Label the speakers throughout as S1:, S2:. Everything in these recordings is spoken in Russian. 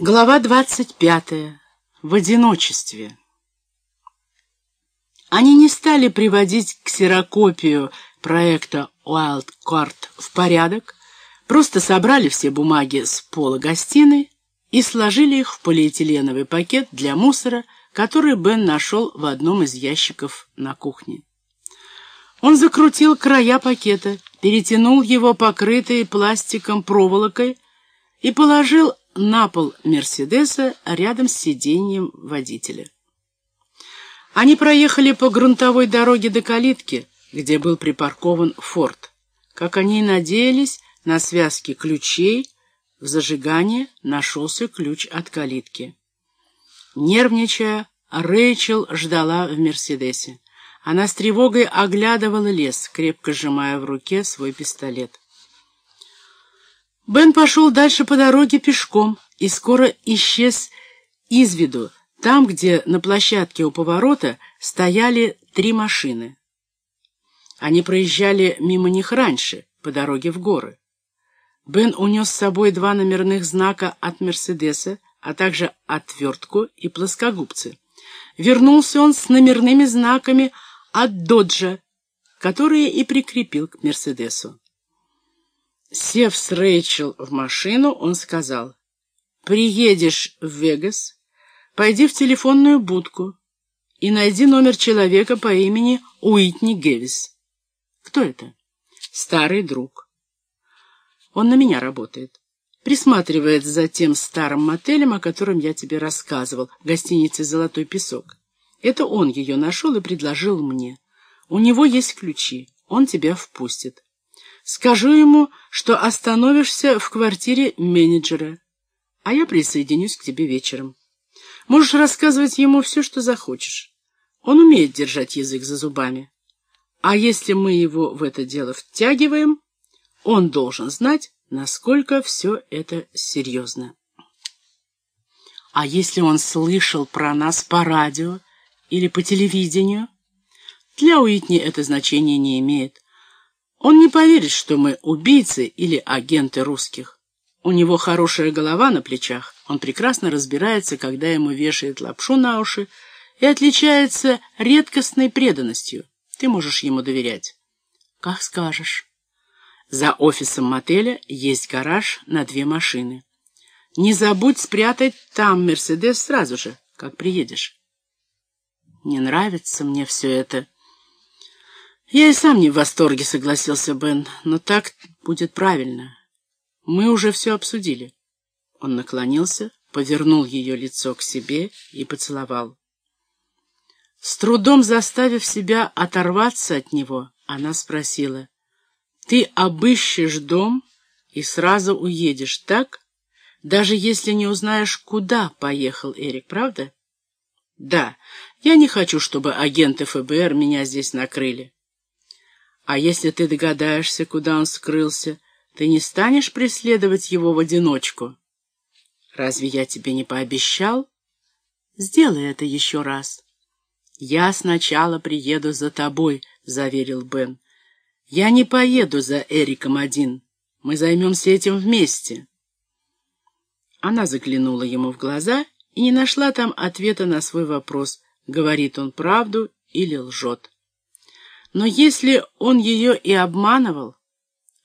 S1: Глава двадцать пятая. В одиночестве. Они не стали приводить ксерокопию проекта Wildcard в порядок, просто собрали все бумаги с пола гостиной и сложили их в полиэтиленовый пакет для мусора, который Бен нашел в одном из ящиков на кухне. Он закрутил края пакета, перетянул его покрытой пластиком проволокой и положил на пол Мерседеса рядом с сиденьем водителя. Они проехали по грунтовой дороге до калитки, где был припаркован форт. Как они и надеялись, на связке ключей в зажигании нашелся ключ от калитки. Нервничая, Рэйчел ждала в Мерседесе. Она с тревогой оглядывала лес, крепко сжимая в руке свой пистолет. Бен пошел дальше по дороге пешком и скоро исчез из виду, там, где на площадке у поворота стояли три машины. Они проезжали мимо них раньше, по дороге в горы. Бен унес с собой два номерных знака от «Мерседеса», а также отвертку и плоскогубцы. Вернулся он с номерными знаками от «Доджа», которые и прикрепил к «Мерседесу». Сев с Рэйчел в машину, он сказал, «Приедешь в Вегас, пойди в телефонную будку и найди номер человека по имени Уитни Гевис». «Кто это?» «Старый друг». «Он на меня работает. Присматривает за тем старым мотелем, о котором я тебе рассказывал, гостиницей «Золотой песок». Это он ее нашел и предложил мне. У него есть ключи, он тебя впустит. Скажу ему, что остановишься в квартире менеджера, а я присоединюсь к тебе вечером. Можешь рассказывать ему все, что захочешь. Он умеет держать язык за зубами. А если мы его в это дело втягиваем, он должен знать, насколько все это серьезно. А если он слышал про нас по радио или по телевидению? Для Уитни это значение не имеет. Он не поверит, что мы убийцы или агенты русских. У него хорошая голова на плечах, он прекрасно разбирается, когда ему вешает лапшу на уши, и отличается редкостной преданностью. Ты можешь ему доверять. Как скажешь. За офисом мотеля есть гараж на две машины. Не забудь спрятать там Мерседес сразу же, как приедешь. Не нравится мне все это. «Я и сам не в восторге», — согласился Бен, — «но так будет правильно. Мы уже все обсудили». Он наклонился, повернул ее лицо к себе и поцеловал. С трудом заставив себя оторваться от него, она спросила, «Ты обыщешь дом и сразу уедешь, так? Даже если не узнаешь, куда поехал Эрик, правда?» «Да, я не хочу, чтобы агенты ФБР меня здесь накрыли». А если ты догадаешься, куда он скрылся, ты не станешь преследовать его в одиночку? Разве я тебе не пообещал? Сделай это еще раз. Я сначала приеду за тобой, — заверил Бен. Я не поеду за Эриком один. Мы займемся этим вместе. Она заглянула ему в глаза и не нашла там ответа на свой вопрос, говорит он правду или лжет. Но если он ее и обманывал,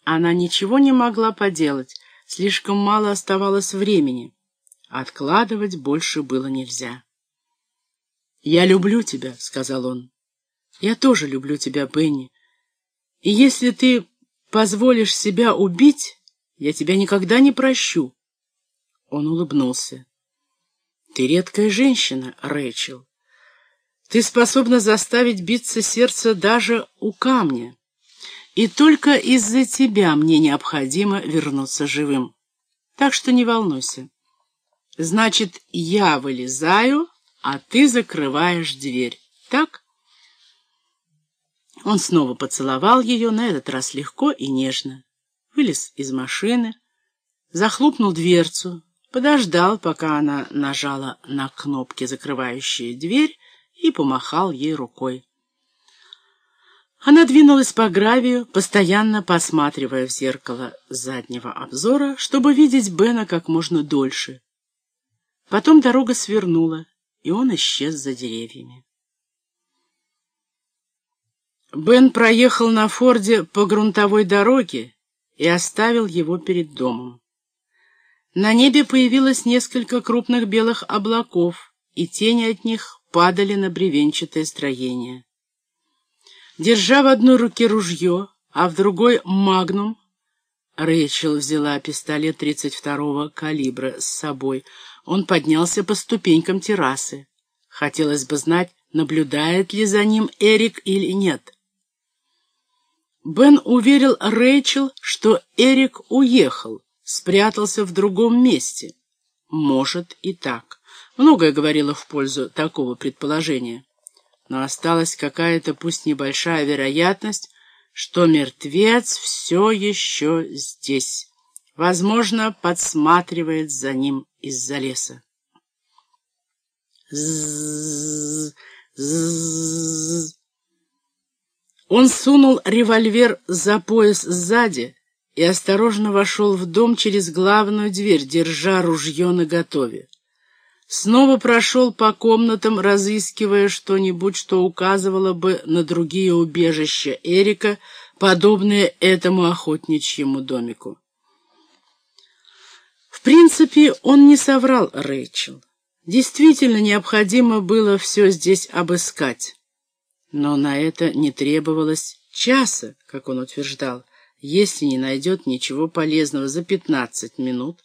S1: она ничего не могла поделать, слишком мало оставалось времени. Откладывать больше было нельзя. «Я люблю тебя», — сказал он. «Я тоже люблю тебя, Бенни. И если ты позволишь себя убить, я тебя никогда не прощу». Он улыбнулся. «Ты редкая женщина, Рэйчел. Ты способна заставить биться сердце даже у камня. И только из-за тебя мне необходимо вернуться живым. Так что не волнуйся. Значит, я вылезаю, а ты закрываешь дверь. Так? Он снова поцеловал ее, на этот раз легко и нежно. Вылез из машины, захлопнул дверцу, подождал, пока она нажала на кнопки, закрывающие дверь, и помахал ей рукой. Она двинулась по гравию, постоянно посматривая в зеркало заднего обзора, чтобы видеть Бена как можно дольше. Потом дорога свернула, и он исчез за деревьями. Бен проехал на Форде по грунтовой дороге и оставил его перед домом. На небе появилось несколько крупных белых облаков, и тени от них падали на бревенчатое строение. Держа в одной руке ружье, а в другой — магнум, Рэйчел взяла пистолет 32-го калибра с собой. Он поднялся по ступенькам террасы. Хотелось бы знать, наблюдает ли за ним Эрик или нет. Бен уверил Рэйчел, что Эрик уехал, спрятался в другом месте. Может и так. Многое говорило в пользу такого предположения. Но осталась какая-то, пусть небольшая вероятность, что мертвец все еще здесь. Возможно, подсматривает за ним из-за леса. З он сунул револьвер за пояс сзади и осторожно вошел в дом через главную дверь, держа ружье наготове. Снова прошел по комнатам, разыскивая что-нибудь, что указывало бы на другие убежища Эрика, подобные этому охотничьему домику. В принципе, он не соврал Рэйчел. Действительно необходимо было все здесь обыскать. Но на это не требовалось часа, как он утверждал. Если не найдет ничего полезного за пятнадцать минут,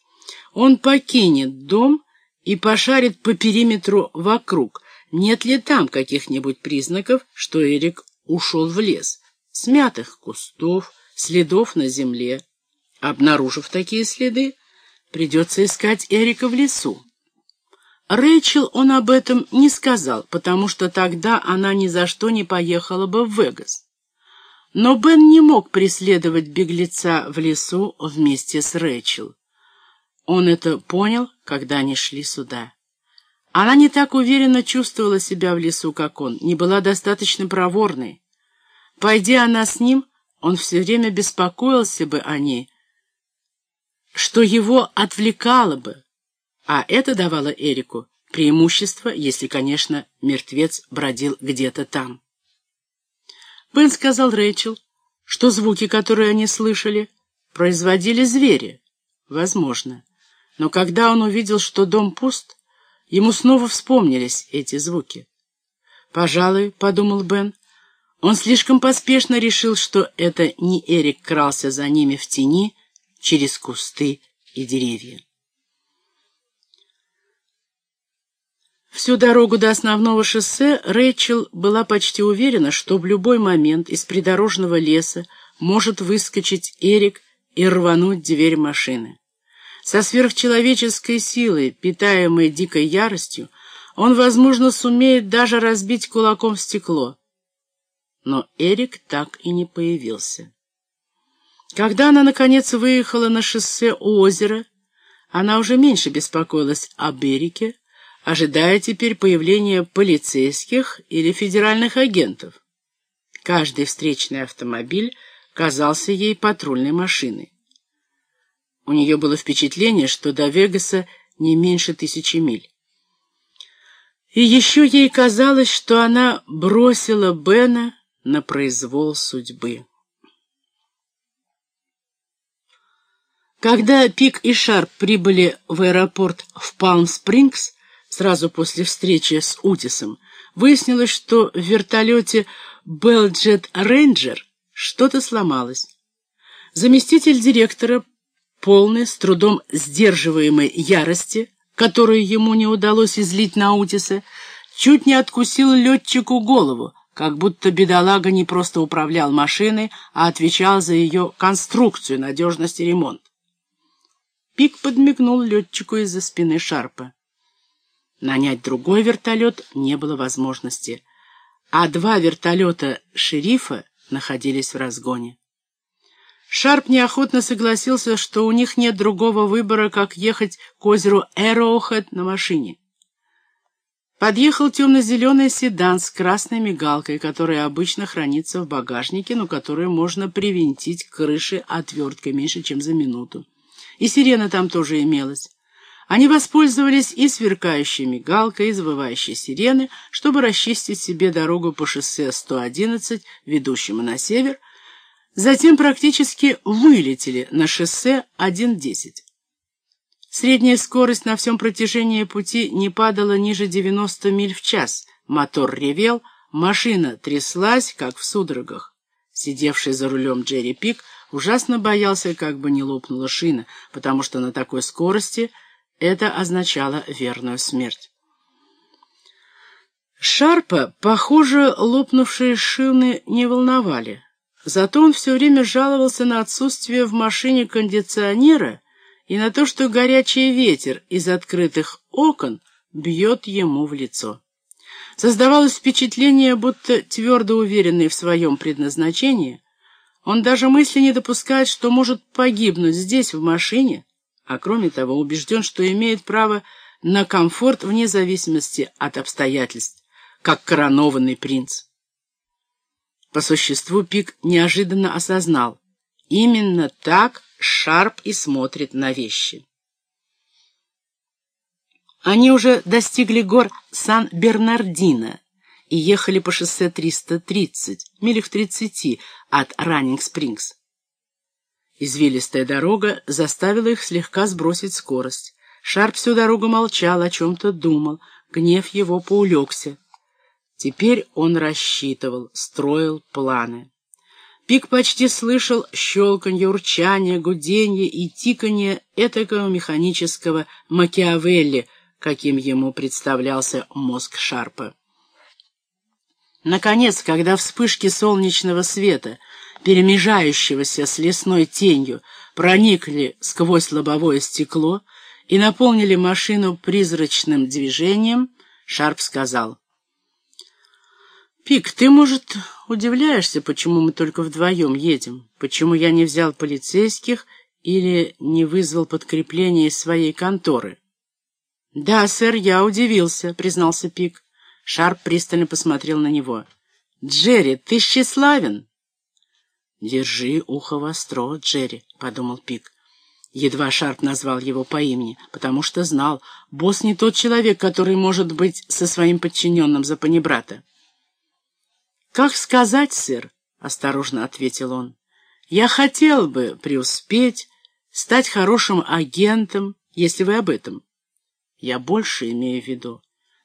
S1: он покинет дом и пошарит по периметру вокруг, нет ли там каких-нибудь признаков, что Эрик ушел в лес, смятых кустов, следов на земле. Обнаружив такие следы, придется искать Эрика в лесу. Рэйчел он об этом не сказал, потому что тогда она ни за что не поехала бы в Вегас. Но Бен не мог преследовать беглеца в лесу вместе с Рэйчел. Он это понял, когда они шли сюда. Она не так уверенно чувствовала себя в лесу, как он, не была достаточно проворной. Пойдя она с ним, он все время беспокоился бы о ней, что его отвлекало бы, а это давало Эрику преимущество, если, конечно, мертвец бродил где-то там. Бен сказал Рэйчел, что звуки, которые они слышали, производили звери. Возможно. Но когда он увидел, что дом пуст, ему снова вспомнились эти звуки. «Пожалуй», — подумал Бен, — он слишком поспешно решил, что это не Эрик крался за ними в тени через кусты и деревья. Всю дорогу до основного шоссе Рэйчел была почти уверена, что в любой момент из придорожного леса может выскочить Эрик и рвануть дверь машины. Со сверхчеловеческой силой, питаемой дикой яростью, он, возможно, сумеет даже разбить кулаком стекло. Но Эрик так и не появился. Когда она, наконец, выехала на шоссе у озера, она уже меньше беспокоилась об Эрике, ожидая теперь появления полицейских или федеральных агентов. Каждый встречный автомобиль казался ей патрульной машиной. У нее было впечатление, что до Вегаса не меньше тысячи миль. И еще ей казалось, что она бросила Бена на произвол судьбы. Когда Пик и Шарп прибыли в аэропорт в Палм-Спрингс, сразу после встречи с Утисом, выяснилось, что в вертолете Белджет Рейнджер что-то сломалось. Заместитель директора, полный, с трудом сдерживаемой ярости, которую ему не удалось излить на Утиса, чуть не откусил летчику голову, как будто бедолага не просто управлял машиной, а отвечал за ее конструкцию, надежность и ремонт. Пик подмигнул летчику из-за спины Шарпа. Нанять другой вертолет не было возможности, а два вертолета шерифа находились в разгоне. Шарп неохотно согласился, что у них нет другого выбора, как ехать к озеру Эроухед на машине. Подъехал темно-зеленый седан с красной мигалкой, которая обычно хранится в багажнике, но которую можно привинтить к крыше отверткой меньше, чем за минуту. И сирена там тоже имелась. Они воспользовались и сверкающей мигалкой, и завывающей сирены, чтобы расчистить себе дорогу по шоссе 111, ведущему на север, затем практически вылетели на шоссе 1.10. Средняя скорость на всем протяжении пути не падала ниже 90 миль в час, мотор ревел, машина тряслась, как в судорогах. Сидевший за рулем Джерри Пик ужасно боялся, как бы не лопнула шина, потому что на такой скорости – это означало верную смерть. Шарпа, похоже, лопнувшие шины не волновали. Зато он все время жаловался на отсутствие в машине кондиционера и на то, что горячий ветер из открытых окон бьет ему в лицо. Создавалось впечатление, будто твердо уверенный в своем предназначении, он даже мысли не допускает, что может погибнуть здесь, в машине, а кроме того убежден, что имеет право на комфорт вне зависимости от обстоятельств, как коронованный принц. По существу Пик неожиданно осознал, именно так Шарп и смотрит на вещи. Они уже достигли гор Сан-Бернардино и ехали по шоссе 330, милях 30 от Раннинг-Спрингс. Извилистая дорога заставила их слегка сбросить скорость. Шарп всю дорогу молчал, о чем-то думал, гнев его поулегся. Теперь он рассчитывал, строил планы. Пик почти слышал щелканье, урчание, гуденье и тиканье этакого механического Макиавелли, каким ему представлялся мозг Шарпа. Наконец, когда вспышки солнечного света — перемежающегося с лесной тенью, проникли сквозь лобовое стекло и наполнили машину призрачным движением, Шарп сказал. «Пик, ты, может, удивляешься, почему мы только вдвоем едем? Почему я не взял полицейских или не вызвал подкрепление из своей конторы?» «Да, сэр, я удивился», — признался Пик. Шарп пристально посмотрел на него. «Джерри, ты тщеславен?» «Держи ухо востро, Джерри», — подумал Пик. Едва Шарп назвал его по имени, потому что знал, босс не тот человек, который может быть со своим подчиненным за панибрата. «Как сказать, сэр?» — осторожно ответил он. «Я хотел бы преуспеть, стать хорошим агентом, если вы об этом. Я больше имею в виду.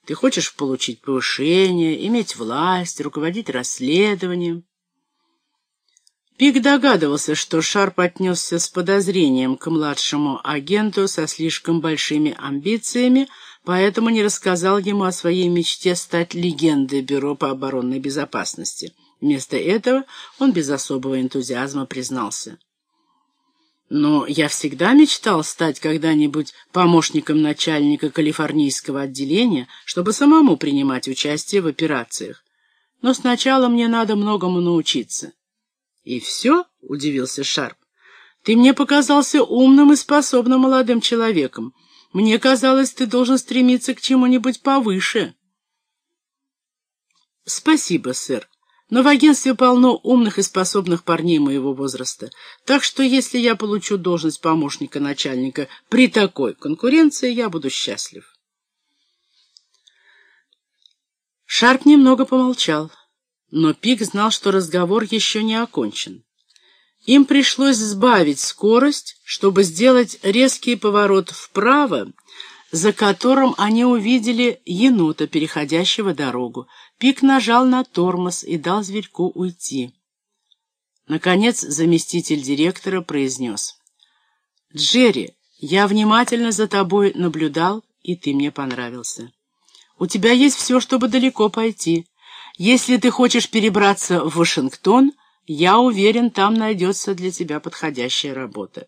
S1: Ты хочешь получить повышение, иметь власть, руководить расследованием?» Пик догадывался, что Шарп отнесся с подозрением к младшему агенту со слишком большими амбициями, поэтому не рассказал ему о своей мечте стать легендой Бюро по оборонной безопасности. Вместо этого он без особого энтузиазма признался. «Но я всегда мечтал стать когда-нибудь помощником начальника калифорнийского отделения, чтобы самому принимать участие в операциях. Но сначала мне надо многому научиться». «И все?» — удивился Шарп. «Ты мне показался умным и способным молодым человеком. Мне казалось, ты должен стремиться к чему-нибудь повыше». «Спасибо, сэр. Но в агентстве полно умных и способных парней моего возраста. Так что если я получу должность помощника начальника при такой конкуренции, я буду счастлив». Шарп немного помолчал. Но Пик знал, что разговор еще не окончен. Им пришлось сбавить скорость, чтобы сделать резкий поворот вправо, за которым они увидели енота, переходящего дорогу. Пик нажал на тормоз и дал зверьку уйти. Наконец заместитель директора произнес. «Джерри, я внимательно за тобой наблюдал, и ты мне понравился. У тебя есть все, чтобы далеко пойти». Если ты хочешь перебраться в Вашингтон, я уверен, там найдется для тебя подходящая работа.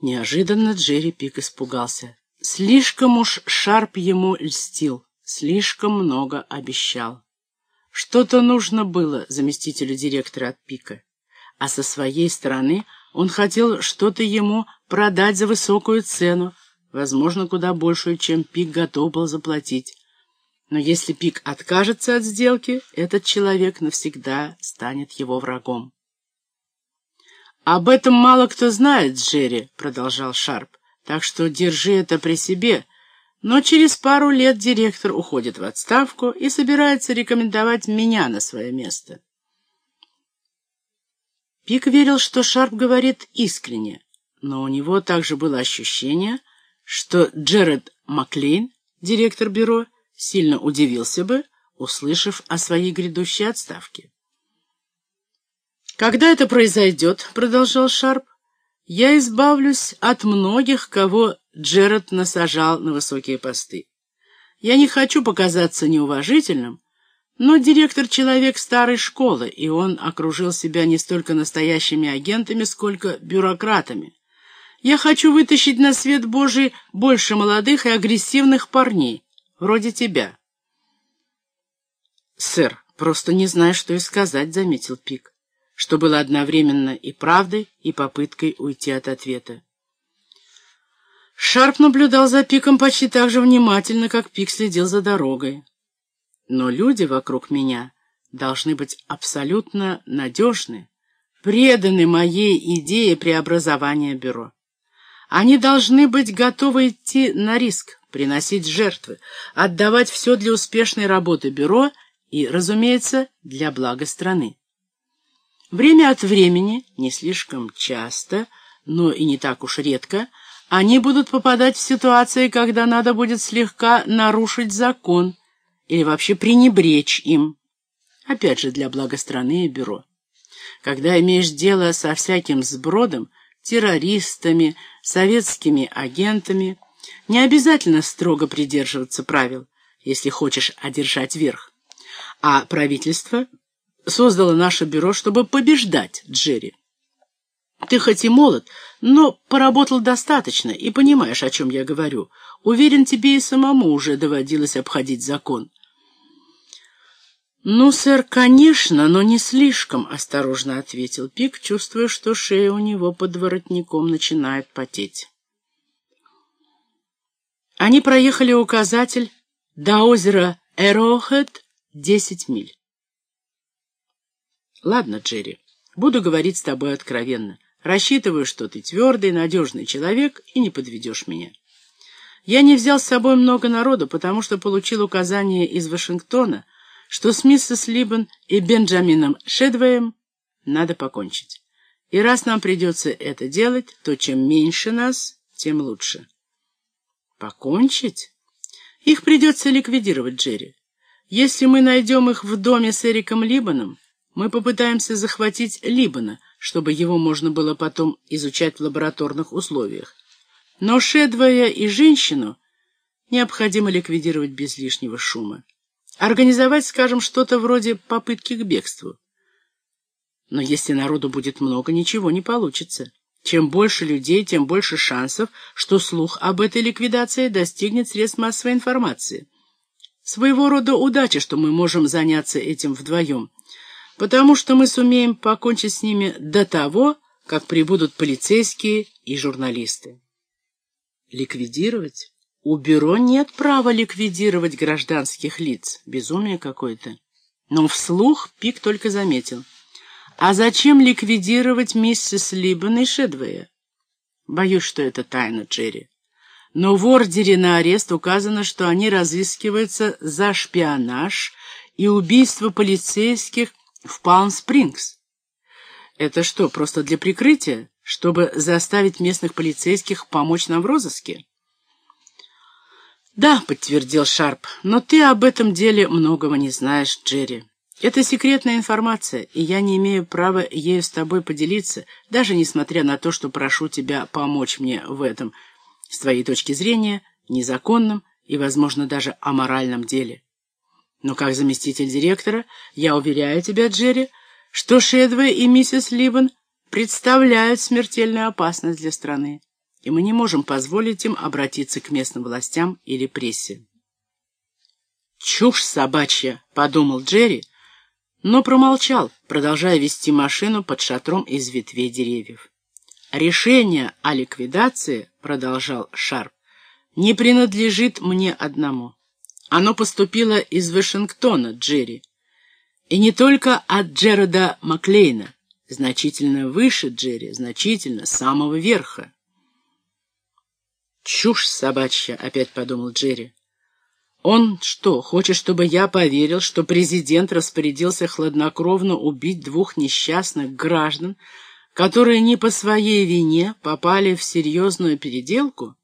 S1: Неожиданно Джерри Пик испугался. Слишком уж Шарп ему льстил, слишком много обещал. Что-то нужно было заместителю директора от Пика, а со своей стороны он хотел что-то ему продать за высокую цену, возможно, куда большую, чем Пик готов был заплатить. Но если Пик откажется от сделки, этот человек навсегда станет его врагом. «Об этом мало кто знает, Джерри», — продолжал Шарп. так что держи это при себе. Но через пару лет директор уходит в отставку и собирается рекомендовать меня на свое место. Пик верил, что Шарп говорит искренне, но у него также было ощущение, что Джеред Маклейн, директор бюро, сильно удивился бы, услышав о своей грядущей отставке. «Когда это произойдет, — продолжал Шарп, — я избавлюсь от многих, кого Джеред насажал на высокие посты. Я не хочу показаться неуважительным, но директор — человек старой школы, и он окружил себя не столько настоящими агентами, сколько бюрократами. Я хочу вытащить на свет Божий больше молодых и агрессивных парней, вроде тебя. «Сэр, просто не знаю, что и сказать», — заметил Пик, что было одновременно и правдой, и попыткой уйти от ответа. Шарп наблюдал за Пиком почти так же внимательно, как Пик следил за дорогой. Но люди вокруг меня должны быть абсолютно надежны, преданы моей идее преобразования бюро. Они должны быть готовы идти на риск, приносить жертвы, отдавать все для успешной работы бюро и, разумеется, для блага страны. Время от времени, не слишком часто, но и не так уж редко, они будут попадать в ситуации, когда надо будет слегка нарушить закон, или вообще пренебречь им. Опять же, для блага страны и бюро. Когда имеешь дело со всяким сбродом, террористами, советскими агентами, не обязательно строго придерживаться правил, если хочешь одержать верх. А правительство создало наше бюро, чтобы побеждать Джерри. Ты хоть и молод, но поработал достаточно и понимаешь, о чем я говорю. Уверен, тебе и самому уже доводилось обходить закон. «Ну, сэр, конечно, но не слишком», — осторожно ответил Пик, чувствуя, что шея у него под воротником начинает потеть. Они проехали указатель до озера Эрохед десять миль. «Ладно, Джерри, буду говорить с тобой откровенно. Рассчитываю, что ты твердый, надежный человек и не подведешь меня. Я не взял с собой много народу, потому что получил указание из Вашингтона — что с миссис Либбен и Бенджамином Шедвеем надо покончить. И раз нам придется это делать, то чем меньше нас, тем лучше. Покончить? Их придется ликвидировать, Джерри. Если мы найдем их в доме с Эриком Либаном, мы попытаемся захватить Либана, чтобы его можно было потом изучать в лабораторных условиях. Но Шедвея и женщину необходимо ликвидировать без лишнего шума. Организовать, скажем, что-то вроде попытки к бегству. Но если народу будет много, ничего не получится. Чем больше людей, тем больше шансов, что слух об этой ликвидации достигнет средств массовой информации. Своего рода удача, что мы можем заняться этим вдвоем, потому что мы сумеем покончить с ними до того, как прибудут полицейские и журналисты. Ликвидировать? У бюро нет права ликвидировать гражданских лиц. Безумие какое-то. Но вслух Пик только заметил. А зачем ликвидировать миссис Либбен и Шедвея? Боюсь, что это тайна, Джерри. Но в ордере на арест указано, что они разыскиваются за шпионаж и убийство полицейских в Палм-Спрингс. Это что, просто для прикрытия, чтобы заставить местных полицейских помочь нам в розыске? «Да», — подтвердил Шарп, — «но ты об этом деле многого не знаешь, Джерри. Это секретная информация, и я не имею права ею с тобой поделиться, даже несмотря на то, что прошу тебя помочь мне в этом, с твоей точки зрения, незаконном и, возможно, даже аморальном деле. Но как заместитель директора, я уверяю тебя, Джерри, что Шедвей и миссис Либбен представляют смертельную опасность для страны и мы не можем позволить им обратиться к местным властям или прессе. «Чушь собачья!» — подумал Джерри, но промолчал, продолжая вести машину под шатром из ветвей деревьев. «Решение о ликвидации, — продолжал Шарп, — не принадлежит мне одному. Оно поступило из Вашингтона, Джерри, и не только от Джерода Маклейна, значительно выше Джерри, значительно, самого верха. «Чушь собачья», — опять подумал Джерри. «Он что, хочет, чтобы я поверил, что президент распорядился хладнокровно убить двух несчастных граждан, которые не по своей вине попали в серьезную переделку?»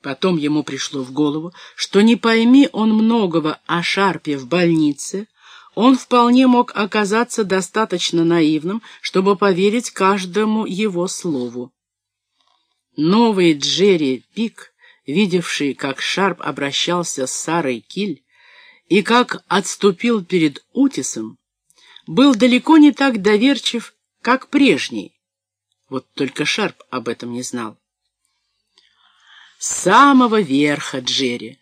S1: Потом ему пришло в голову, что не пойми он многого о Шарпе в больнице, он вполне мог оказаться достаточно наивным, чтобы поверить каждому его слову. Новый Джерри Пик, видевший, как Шарп обращался с Сарой Киль и как отступил перед Утисом, был далеко не так доверчив, как прежний. Вот только Шарп об этом не знал. С самого верха Джерри.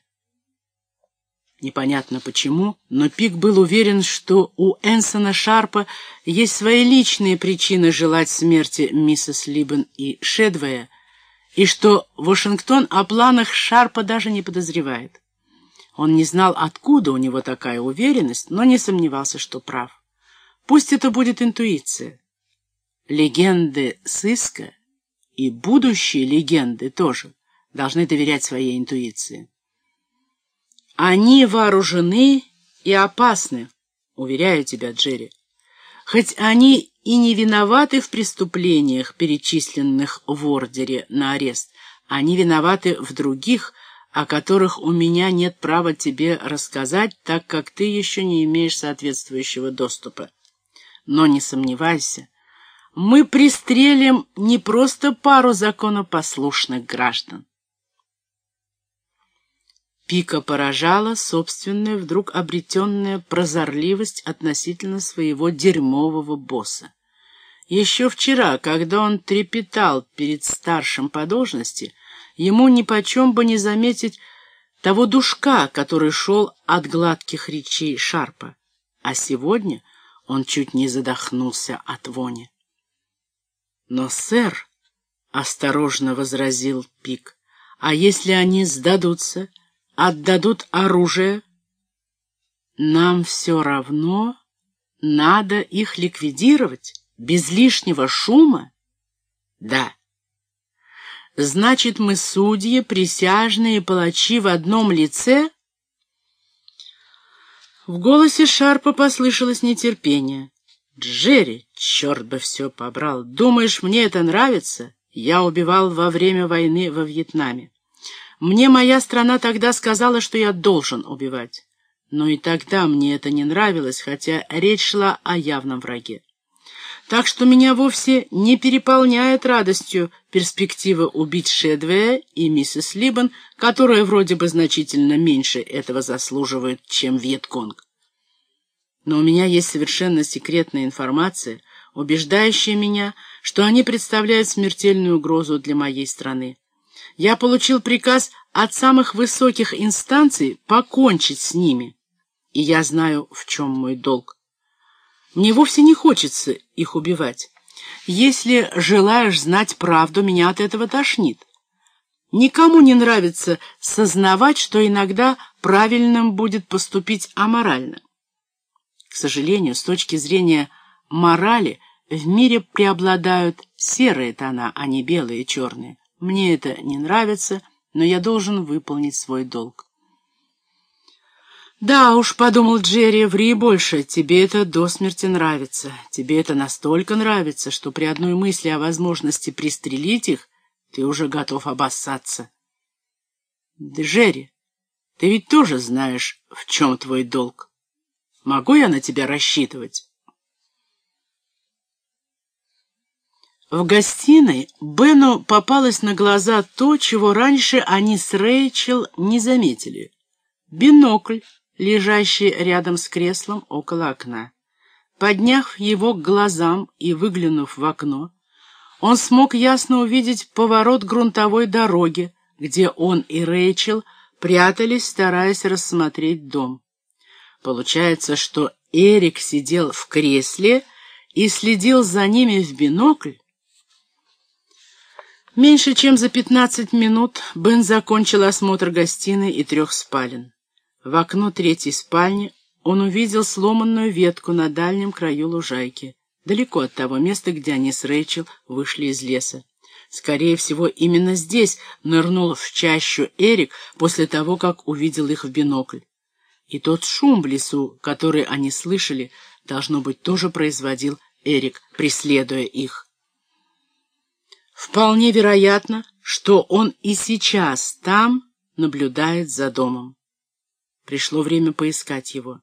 S1: Непонятно почему, но Пик был уверен, что у Энсона Шарпа есть свои личные причины желать смерти миссис Либен и Шедвея, и что Вашингтон о планах Шарпа даже не подозревает. Он не знал, откуда у него такая уверенность, но не сомневался, что прав. Пусть это будет интуиция. Легенды сыска и будущие легенды тоже должны доверять своей интуиции. Они вооружены и опасны, уверяю тебя, Джерри. Хоть они и не виноваты в преступлениях, перечисленных в ордере на арест. Они виноваты в других, о которых у меня нет права тебе рассказать, так как ты еще не имеешь соответствующего доступа. Но не сомневайся, мы пристрелим не просто пару законопослушных граждан. Пика поражала собственная, вдруг обретенная прозорливость относительно своего дерьмового босса. Еще вчера, когда он трепетал перед старшим по должности, ему нипочем бы не заметить того душка, который шел от гладких речей Шарпа. А сегодня он чуть не задохнулся от вони. «Но, сэр», — осторожно возразил Пик, — «а если они сдадутся?» Отдадут оружие, нам все равно надо их ликвидировать без лишнего шума? Да. Значит, мы судьи, присяжные палачи в одном лице? В голосе Шарпа послышалось нетерпение. «Джерри, черт бы все побрал! Думаешь, мне это нравится? Я убивал во время войны во Вьетнаме. Мне моя страна тогда сказала, что я должен убивать. Но и тогда мне это не нравилось, хотя речь шла о явном враге. Так что меня вовсе не переполняет радостью перспектива убить Шедвея и миссис Либан, которая вроде бы значительно меньше этого заслуживает, чем Вьетконг. Но у меня есть совершенно секретная информация, убеждающая меня, что они представляют смертельную угрозу для моей страны. Я получил приказ от самых высоких инстанций покончить с ними, и я знаю, в чем мой долг. Мне вовсе не хочется их убивать. Если желаешь знать правду, меня от этого тошнит. Никому не нравится сознавать, что иногда правильным будет поступить аморально. К сожалению, с точки зрения морали, в мире преобладают серые тона, а не белые и черные. Мне это не нравится, но я должен выполнить свой долг. «Да уж», — подумал Джерри, — «ври больше, тебе это до смерти нравится. Тебе это настолько нравится, что при одной мысли о возможности пристрелить их ты уже готов обоссаться». «Джерри, ты ведь тоже знаешь, в чем твой долг. Могу я на тебя рассчитывать?» В гостиной Бену попалось на глаза то, чего раньше они с Рэйчел не заметили. Бинокль, лежащий рядом с креслом около окна. Подняв его к глазам и выглянув в окно, он смог ясно увидеть поворот грунтовой дороги, где он и Рэйчел прятались, стараясь рассмотреть дом. Получается, что Эрик сидел в кресле и следил за ними в бинокль, Меньше чем за пятнадцать минут Бен закончил осмотр гостиной и трех спален. В окно третьей спальни он увидел сломанную ветку на дальнем краю лужайки, далеко от того места, где они с Рэйчел вышли из леса. Скорее всего, именно здесь нырнул в чащу Эрик после того, как увидел их в бинокль. И тот шум в лесу, который они слышали, должно быть, тоже производил Эрик, преследуя их. Вполне вероятно, что он и сейчас там наблюдает за домом. Пришло время поискать его.